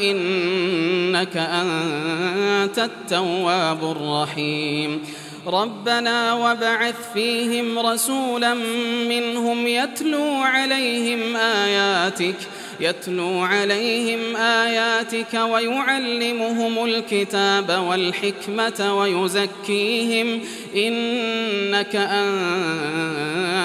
إنك أنت التواب الرحيم. ربنا وبعث فيهم رسولا منهم يتلو عليهم آياتك يتلو عليهم آياتك ويعلمهم الكتاب والحكمة ويزكيهم إنك أنت